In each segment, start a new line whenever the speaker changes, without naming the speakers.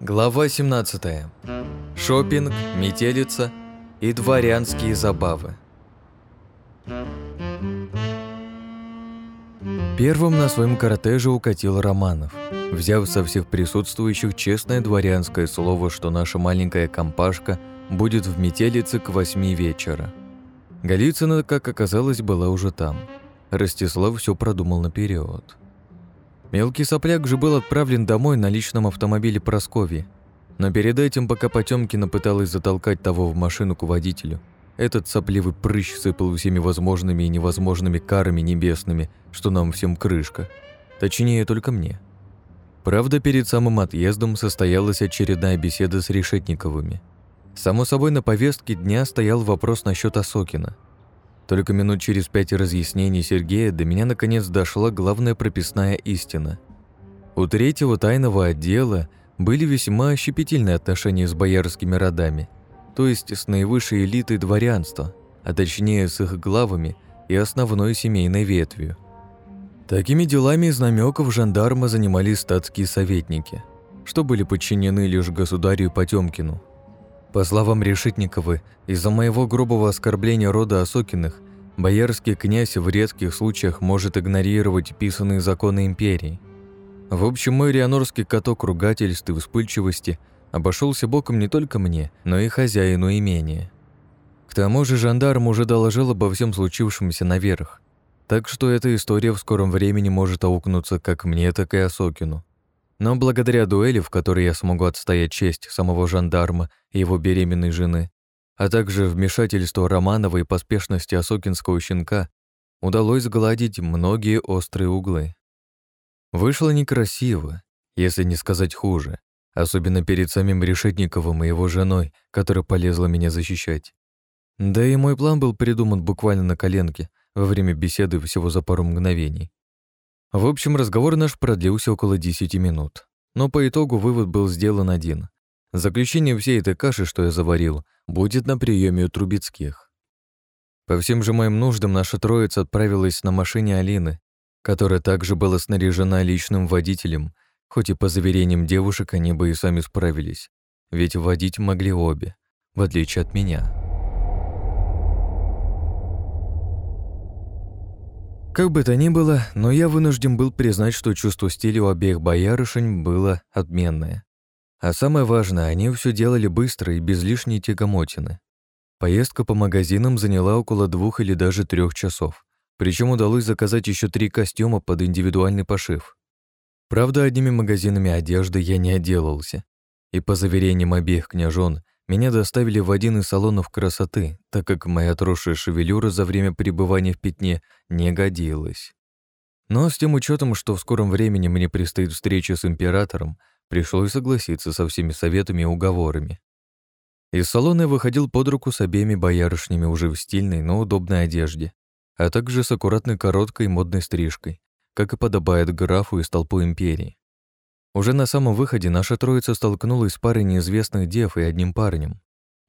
Глава 17. Шопинг, метелица и дворянские забавы. Первым на своем кортеже укатил Романов, взяв со всех присутствующих честное дворянское слово, что наша маленькая компашка будет в метелице к восьми вечера. Голицына, как оказалось, была уже там. Ростислав все продумал наперед. Мелкий сопляк же был отправлен домой на личном автомобиле Просковьи. Но перед этим, пока Потемкина пыталась затолкать того в машину к водителю, этот сопливый прыщ сыпал всеми возможными и невозможными карами небесными, что нам всем крышка. Точнее, только мне. Правда, перед самым отъездом состоялась очередная беседа с Решетниковыми. Само собой, на повестке дня стоял вопрос насчет Осокина. Только минут через пять разъяснений Сергея до меня наконец дошла главная прописная истина. У третьего тайного отдела были весьма щепетильные отношения с боярскими родами – то есть с наивысшей элитой дворянства, а точнее с их главами и основной семейной ветвью. Такими делами из намеков жандарма занимались статские советники, что были подчинены лишь государю Потемкину. По словам Решетниковы, из-за моего грубого оскорбления рода Осокиных, боярский князь в редких случаях может игнорировать писанные законы империи. В общем, мой рианорский каток ругательств и вспыльчивости – обошелся боком не только мне, но и хозяину имения. К тому же жандарм уже доложил обо всем случившемся наверх, так что эта история в скором времени может аукнуться как мне, так и Осокину. Но благодаря дуэли, в которой я смогу отстоять честь самого жандарма и его беременной жены, а также вмешательству Романова и поспешности Осокинского щенка, удалось сгладить многие острые углы. Вышло некрасиво, если не сказать хуже особенно перед самим Решетниковым и его женой, которая полезла меня защищать. Да и мой план был придуман буквально на коленке во время беседы всего за пару мгновений. В общем, разговор наш продлился около 10 минут. Но по итогу вывод был сделан один. Заключение всей этой каши, что я заварил, будет на приеме у Трубецких. По всем же моим нуждам наша троица отправилась на машине Алины, которая также была снаряжена личным водителем — Хоть и по заверениям девушек они бы и сами справились, ведь водить могли обе, в отличие от меня. Как бы то ни было, но я вынужден был признать, что чувство стиля у обеих боярышень было отменное. А самое важное, они все делали быстро и без лишней тягомотины. Поездка по магазинам заняла около двух или даже трех часов. Причем удалось заказать еще три костюма под индивидуальный пошив. Правда, одними магазинами одежды я не отделался. И по заверениям обеих княжон, меня доставили в один из салонов красоты, так как моя отросшая шевелюра за время пребывания в пятне не годилась. Но с тем учетом, что в скором времени мне предстоит встреча с императором, пришлось согласиться со всеми советами и уговорами. Из салона я выходил под руку с обеими боярышнями уже в стильной, но удобной одежде, а также с аккуратной короткой модной стрижкой, как и подобает графу из толпы империи. Уже на самом выходе наша троица столкнулась с парой неизвестных дев и одним парнем.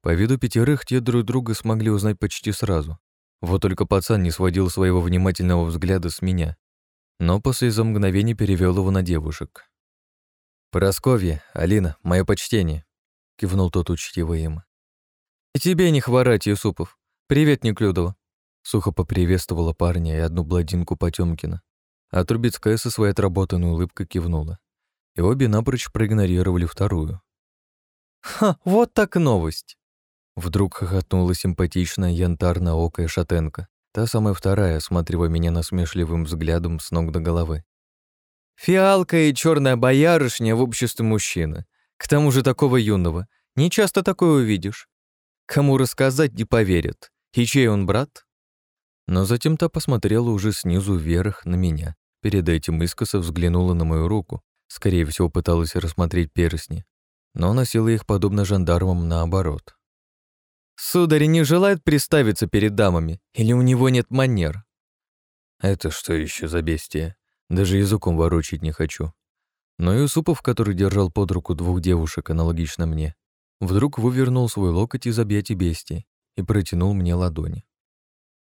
По виду пятерых те друг друга смогли узнать почти сразу. Вот только пацан не сводил своего внимательного взгляда с меня, но после за мгновений перевел его на девушек. «Просковья, Алина, мое почтение», — кивнул тот учтиво им. «И тебе не хворать, Юсупов. Привет, Неклюдова», — сухо поприветствовала парня и одну бладинку Потёмкина. А Трубецкая со своей отработанной улыбкой кивнула. И обе напрочь проигнорировали вторую. «Ха, вот так новость!» Вдруг хохотнула симпатичная янтарно-окая шатенка, та самая вторая, осматривая меня насмешливым взглядом с ног до головы. «Фиалка и черная боярышня в обществе мужчины. К тому же такого юного. Не часто такое увидишь. Кому рассказать не поверят. И чей он брат?» Но затем та посмотрела уже снизу вверх на меня, Перед этим искоса взглянула на мою руку, скорее всего, пыталась рассмотреть перстни, но носила их подобно жандармам наоборот. «Сударь не желает приставиться перед дамами, или у него нет манер?» «Это что еще за бестия? Даже языком ворочить не хочу». Но Юсупов, который держал под руку двух девушек, аналогично мне, вдруг вывернул свой локоть из объятий бестии и протянул мне ладони.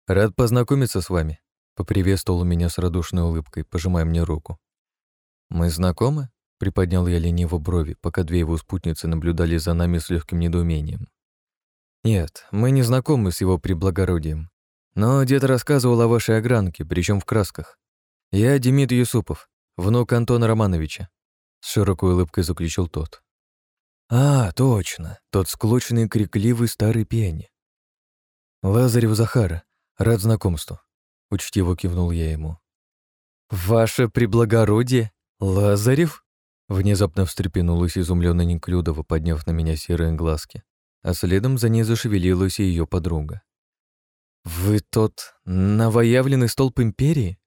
«Рад познакомиться с вами. Поприветствовал меня с радушной улыбкой, пожимая мне руку. «Мы знакомы?» — приподнял я лениво брови, пока две его спутницы наблюдали за нами с легким недоумением. «Нет, мы не знакомы с его преблагородием. Но дед рассказывал о вашей огранке, причем в красках. Я Демид Юсупов, внук Антона Романовича», — с широкой улыбкой заключил тот. «А, точно, тот склоченный крикливый старый пьяни. Лазарев Захара, рад знакомству», — учтиво кивнул я ему. «Ваше преблагородие? Лазарев?» Внезапно встрепенулась изумленно Неклюдова, подняв на меня серые глазки, а следом за ней зашевелилась и ее подруга. «Вы тот новоявленный столб империи?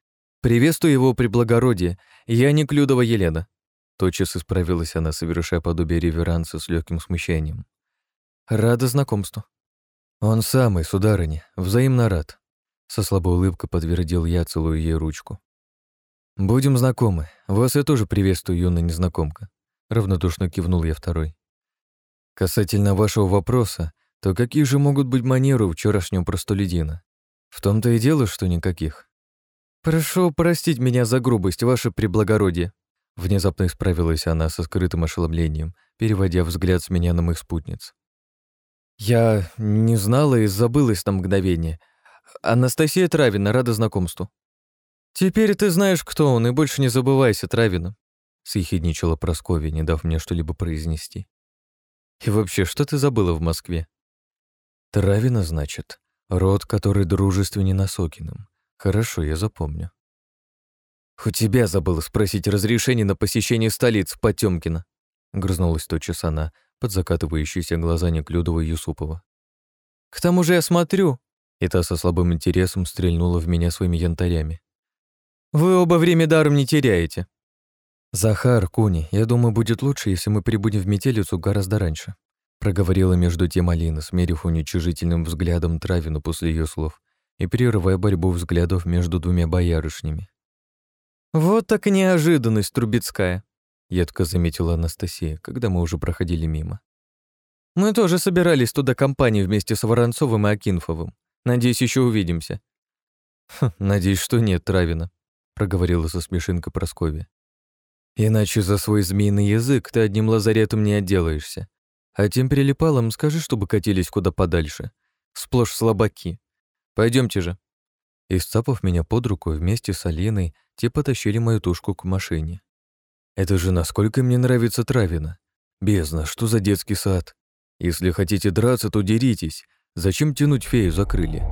Приветствую его при благородии. Я Неклюдова Елена». Тотчас исправилась она, совершая подобие реверанса с легким смущением. «Рада знакомству». «Он самый, сударыня, взаимно рад», — со слабой улыбкой подтвердил я, целую ей ручку. «Будем знакомы. Вас я тоже приветствую, юная незнакомка», — равнодушно кивнул я второй. «Касательно вашего вопроса, то какие же могут быть манеры у вчерашнего простолюдина? В том-то и дело, что никаких. Прошу простить меня за грубость, ваше преблагородие». Внезапно исправилась она со скрытым ошеломлением, переводя взгляд с меня на моих спутниц. «Я не знала и забылась на мгновение. Анастасия Травина, рада знакомству». «Теперь ты знаешь, кто он, и больше не забывайся, Травина», — съехидничала Прасковья, не дав мне что-либо произнести. «И вообще, что ты забыла в Москве?» «Травина, значит, род, который дружественен Осокиным. Хорошо, я запомню». «У тебя забыла спросить разрешение на посещение столиц Потёмкина», — грызнулась тотчас она, под закатывающиеся глаза Неклюдова Юсупова. «К тому же я смотрю», — и та со слабым интересом стрельнула в меня своими янтарями. Вы оба время даром не теряете. Захар, Куни, я думаю, будет лучше, если мы прибудем в метелицу гораздо раньше. Проговорила между тем Алина, смерив уничижительным взглядом Травину после ее слов и прерывая борьбу взглядов между двумя боярышнями. «Вот так неожиданность Трубецкая», — едко заметила Анастасия, когда мы уже проходили мимо. «Мы тоже собирались туда компанию вместе с Воронцовым и Акинфовым. Надеюсь, еще увидимся». Хм, «Надеюсь, что нет, Травина», проговорила со смешинкой Прасковья. «Иначе за свой змеиный язык ты одним лазаретом не отделаешься. А тем прилипалом скажи, чтобы катились куда подальше. Сплошь слабаки. Пойдемте же». И меня под руку вместе с Алиной, те потащили мою тушку к машине. Это же насколько мне нравится Травина. Бездна, что за детский сад? Если хотите драться, то деритесь. Зачем тянуть фею за крылья?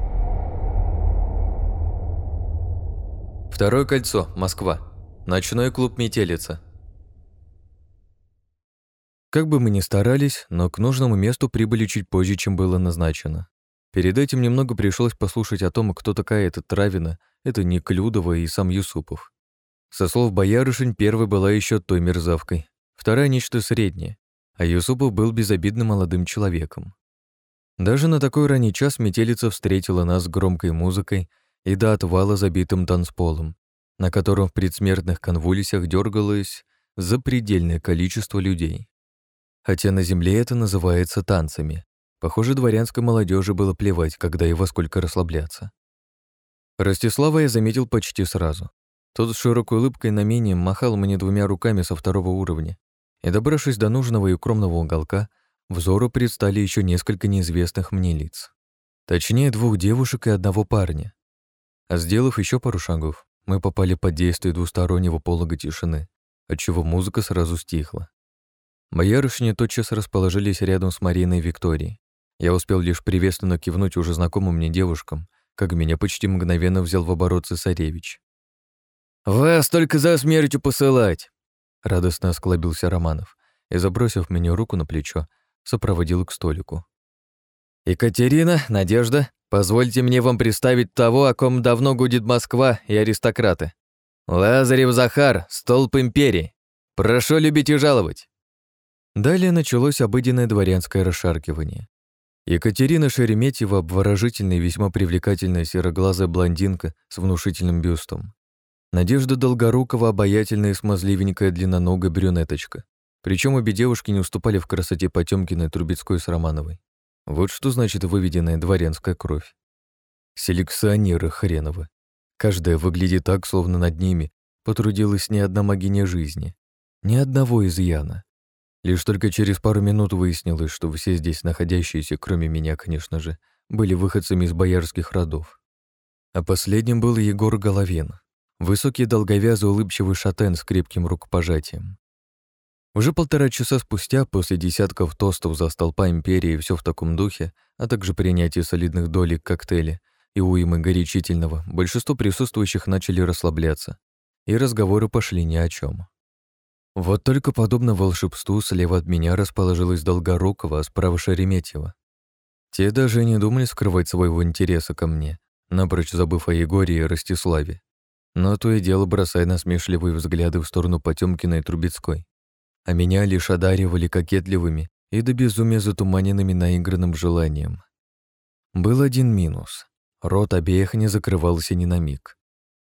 Второе кольцо, Москва. Ночной клуб «Метелица». Как бы мы ни старались, но к нужному месту прибыли чуть позже, чем было назначено. Перед этим немного пришлось послушать о том, кто такая эта Травина, это Неклюдова и сам Юсупов. Со слов боярышень, первой была еще той мерзавкой, вторая — нечто среднее, а Юсупов был безобидным молодым человеком. Даже на такой ранний час метелица встретила нас громкой музыкой и до отвала забитым танцполом, на котором в предсмертных конвульсиях дергалось запредельное количество людей. Хотя на земле это называется танцами. Похоже, дворянской молодежи было плевать, когда во сколько расслабляться. Ростислава я заметил почти сразу. Тот с широкой улыбкой на менее махал мне двумя руками со второго уровня, и, добравшись до нужного и укромного уголка, взору предстали еще несколько неизвестных мне лиц. Точнее, двух девушек и одного парня. А сделав еще пару шагов, мы попали под действие двустороннего полога тишины, отчего музыка сразу стихла. Боярышни тотчас расположились рядом с Мариной и Викторией. Я успел лишь приветственно кивнуть уже знакомым мне девушкам, как меня почти мгновенно взял в оборот цесаревич. «Вас только за смертью посылать!» Радостно осклабился Романов и, забросив мне руку на плечо, сопроводил к столику. «Екатерина, Надежда, Позвольте мне вам представить того, о ком давно гудит Москва и аристократы. Лазарев Захар, столб империи. Прошу любить и жаловать». Далее началось обыденное дворянское расшаркивание. Екатерина Шереметьева, обворожительная и весьма привлекательная сероглазая блондинка с внушительным бюстом. Надежда Долгорукова, обаятельная и смазливенькая длинноногая брюнеточка. Причем обе девушки не уступали в красоте Потёмкиной, Трубецкой с Романовой. Вот что значит выведенная дворянская кровь. Селекционеры хреновы. Каждая выглядит так, словно над ними потрудилась не одна могиня жизни, ни одного изъяна. Лишь только через пару минут выяснилось, что все здесь находящиеся, кроме меня, конечно же, были выходцами из боярских родов. А последним был Егор Головин, высокий долговязый улыбчивый шатен с крепким рукопожатием. Уже полтора часа спустя, после десятков тостов за столпа империи и все в таком духе, а также принятия солидных долек коктейля и уймы горячительного, большинство присутствующих начали расслабляться, и разговоры пошли ни о чем. Вот только подобно волшебству слева от меня расположилась Долгорукова, а справа Шереметьева. Те даже не думали скрывать своего интереса ко мне, напрочь забыв о Егоре и Ростиславе. Но то и дело бросая насмешливые взгляды в сторону Потёмкина и Трубецкой а меня лишь одаривали кокетливыми и до безумия затуманенными наигранным желанием. Был один минус. Рот обеих не закрывался ни на миг.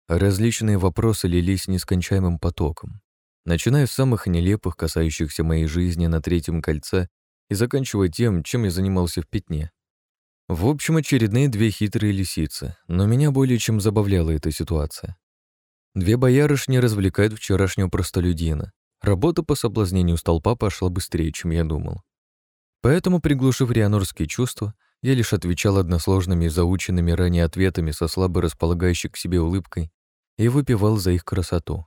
Различные вопросы лились нескончаемым потоком, начиная с самых нелепых, касающихся моей жизни на третьем кольце, и заканчивая тем, чем я занимался в пятне. В общем, очередные две хитрые лисицы, но меня более чем забавляла эта ситуация. Две боярышни развлекают вчерашнего простолюдина, Работа по соблазнению столпа пошла быстрее, чем я думал. Поэтому, приглушив рианорские чувства, я лишь отвечал односложными и заученными ранее ответами со слабо располагающей к себе улыбкой и выпивал за их красоту.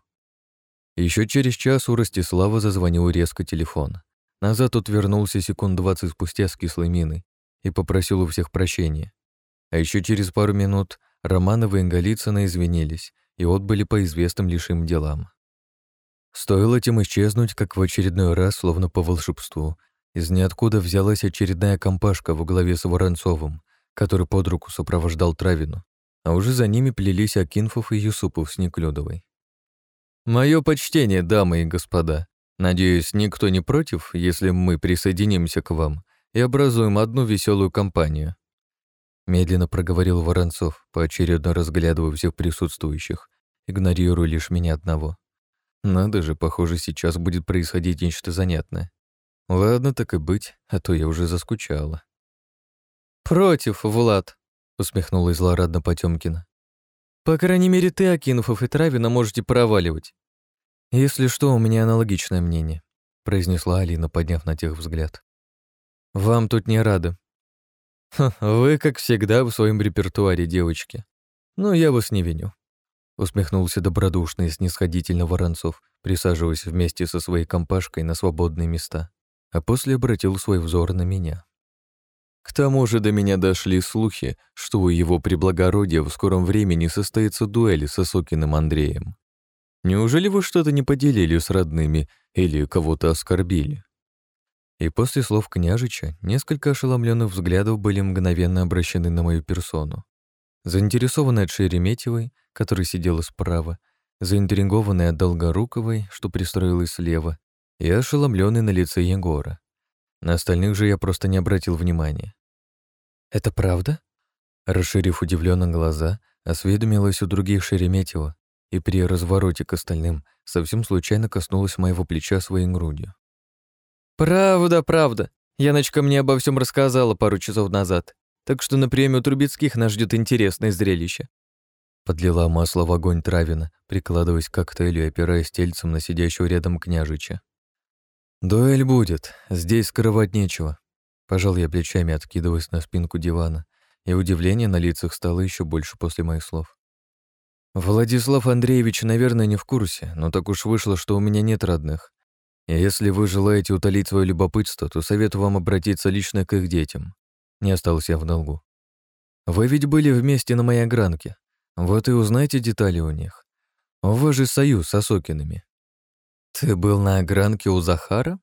Еще через час у Ростислава зазвонил резко телефон. Назад тот вернулся секунд двадцать спустя с кислой миной и попросил у всех прощения. А еще через пару минут Романовы и Голицына извинились и отбыли по известным лишь делам. Стоило тем исчезнуть, как в очередной раз, словно по волшебству, из ниоткуда взялась очередная компашка во главе с Воронцовым, который под руку сопровождал Травину, а уже за ними плелись Акинфов и Юсупов с Неклюдовой. «Мое почтение, дамы и господа. Надеюсь, никто не против, если мы присоединимся к вам и образуем одну веселую компанию». Медленно проговорил Воронцов, поочередно разглядывая всех присутствующих, игнорируя лишь меня одного. Надо же, похоже, сейчас будет происходить нечто занятное. Ладно, так и быть, а то я уже заскучала. «Против, Влад», — усмехнулась злорадно Потёмкина. «По крайней мере, ты, Акинфов и Травина, можете проваливать. Если что, у меня аналогичное мнение», — произнесла Алина, подняв на тех взгляд. «Вам тут не рады». «Вы, как всегда, в своем репертуаре, девочки. Но я вас не виню усмехнулся добродушно и снисходительно Воронцов, присаживаясь вместе со своей компашкой на свободные места, а после обратил свой взор на меня. К тому же до меня дошли слухи, что у его преблагородия в скором времени состоится дуэль со Сокиным Андреем. Неужели вы что-то не поделили с родными или кого-то оскорбили? И после слов княжича несколько ошеломленных взглядов были мгновенно обращены на мою персону. Заинтересованная от Шереметьевой, которая сидела справа, заинтригованная от Долгоруковой, что пристроилась слева, и ошеломленный на лице Егора. На остальных же я просто не обратил внимания. «Это правда?» Расширив удивленно глаза, осведомилась у других Шереметьева и при развороте к остальным совсем случайно коснулась моего плеча своей грудью. «Правда, правда. Яночка мне обо всем рассказала пару часов назад. Так что на приеме у Трубецких нас ждет интересное зрелище. Подлила масло в огонь Травина, прикладываясь к коктейлю и опираясь тельцем на сидящего рядом княжича. «Дуэль будет, здесь скрывать нечего». Пожал я плечами, откидываясь на спинку дивана, и удивление на лицах стало еще больше после моих слов. «Владислав Андреевич, наверное, не в курсе, но так уж вышло, что у меня нет родных. И если вы желаете утолить свое любопытство, то советую вам обратиться лично к их детям. Не остался я в долгу. Вы ведь были вместе на моей огранке. Вот и узнайте детали у них. Вас же союз с Осокинами. Ты был на огранке у Захара?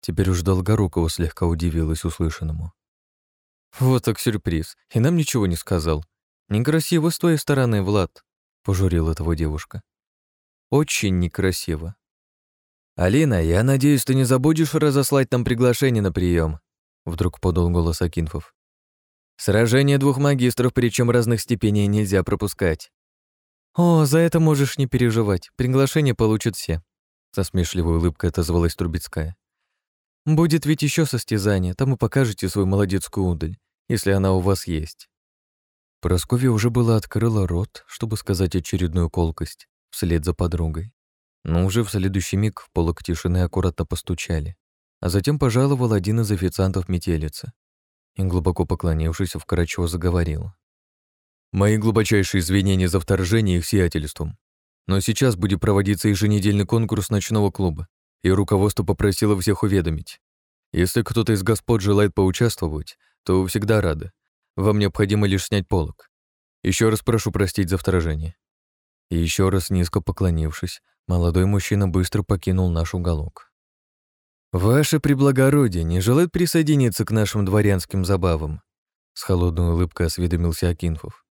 Теперь уж Долгорукова слегка удивилась услышанному. Вот так сюрприз. И нам ничего не сказал. Некрасиво с твоей стороны, Влад, пожурила этого девушка. Очень некрасиво. Алина, я надеюсь, ты не забудешь разослать нам приглашение на прием. Вдруг подал голос Акинфов. Сражение двух магистров, причем разных степеней, нельзя пропускать. «О, за это можешь не переживать. Приглашение получат все», — со смешливой улыбкой отозвалась Трубецкая. «Будет ведь еще состязание, там и покажете свою молодецкую удаль, если она у вас есть». Просковья уже была открыла рот, чтобы сказать очередную колкость, вслед за подругой. Но уже в следующий миг в полок тишины аккуратно постучали, а затем пожаловал один из официантов метелицы и, глубоко поклонившись, вкратчиво заговорил. «Мои глубочайшие извинения за вторжение их сиятельством. Но сейчас будет проводиться еженедельный конкурс ночного клуба, и руководство попросило всех уведомить. Если кто-то из господ желает поучаствовать, то всегда рады. Вам необходимо лишь снять полог. Еще раз прошу простить за вторжение». И еще раз низко поклонившись, молодой мужчина быстро покинул наш уголок. «Ваше преблагородие не желает присоединиться к нашим дворянским забавам?» С холодной улыбкой осведомился Акинфов.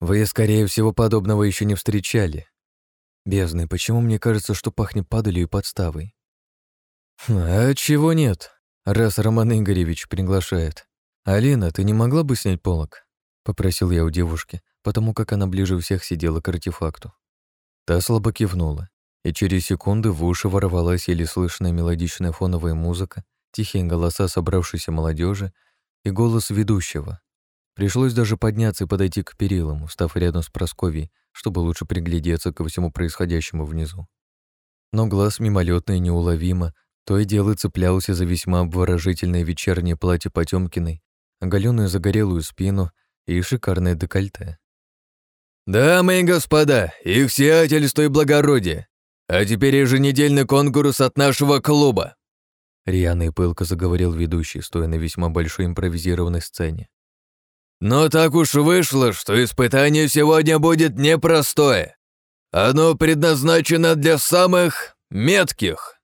«Вы, скорее всего, подобного еще не встречали. Бездны, почему мне кажется, что пахнет падалью и подставой?» «А чего нет, раз Роман Игоревич приглашает? Алина, ты не могла бы снять полок?» — попросил я у девушки, потому как она ближе всех сидела к артефакту. Та слабо кивнула, и через секунды в уши ворвалась еле слышная мелодичная фоновая музыка, тихие голоса собравшейся молодежи и голос ведущего. Пришлось даже подняться и подойти к перилам, став рядом с Просковьей, чтобы лучше приглядеться ко всему происходящему внизу. Но глаз мимолетно и неуловимо то и дело цеплялся за весьма обворожительное вечернее платье Потёмкиной, оголенную загорелую спину и шикарное декольте.
«Дамы и господа, их сиятельство и благородие! А теперь еженедельный конкурс от нашего клуба!»
Рьяно и пылко заговорил ведущий, стоя на весьма большой импровизированной сцене.
«Но так уж вышло, что испытание сегодня будет непростое. Оно предназначено для самых метких!»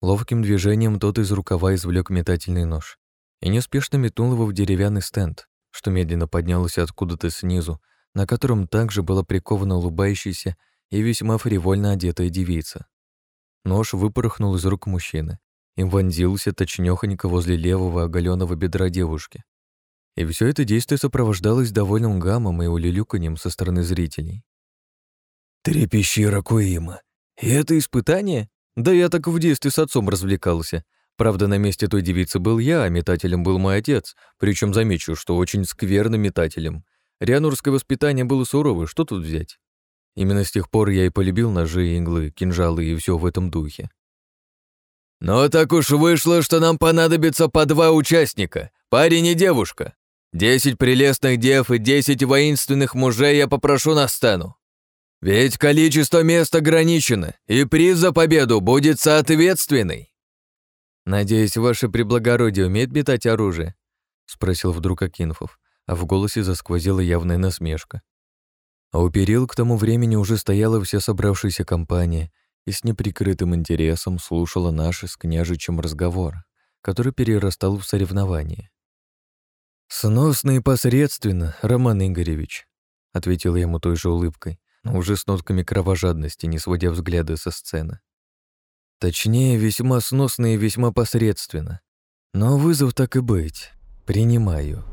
Ловким движением тот из рукава извлек метательный нож и неспешно метнул его в деревянный стенд, что медленно поднялся откуда-то снизу на котором также была прикована улыбающаяся и весьма фривольно одетая девица. Нож выпорхнул из рук мужчины и вонзился точнёхонько возле левого оголенного бедра девушки. И все это действие сопровождалось довольным гамом и улюлюканьем со стороны зрителей.
«Трепещи, Ракуима! И это испытание? Да я так в детстве с отцом развлекался. Правда, на месте той девицы был я, а метателем был мой отец, причем замечу, что очень скверным метателем. Рианурское воспитание было суровое, что тут взять? Именно с тех пор я и полюбил ножи, иглы, кинжалы и все в этом духе. «Но так уж вышло, что нам понадобится по два участника, парень и девушка. Десять прелестных дев и десять воинственных мужей я попрошу на сцену. Ведь количество мест ограничено, и приз за победу будет соответственный».
«Надеюсь, ваше преблагородие умеет метать оружие?» — спросил вдруг Акинфов а в голосе засквозила явная насмешка. А у перил к тому времени уже стояла вся собравшаяся компания и с неприкрытым интересом слушала наш с княжичем разговор, который перерастал в соревнование. «Сносно и посредственно, Роман Игоревич», — ответил я ему той же улыбкой, но уже с нотками кровожадности, не сводя взгляда со сцены. Точнее, весьма сносно и весьма посредственно. Но вызов так и быть. Принимаю.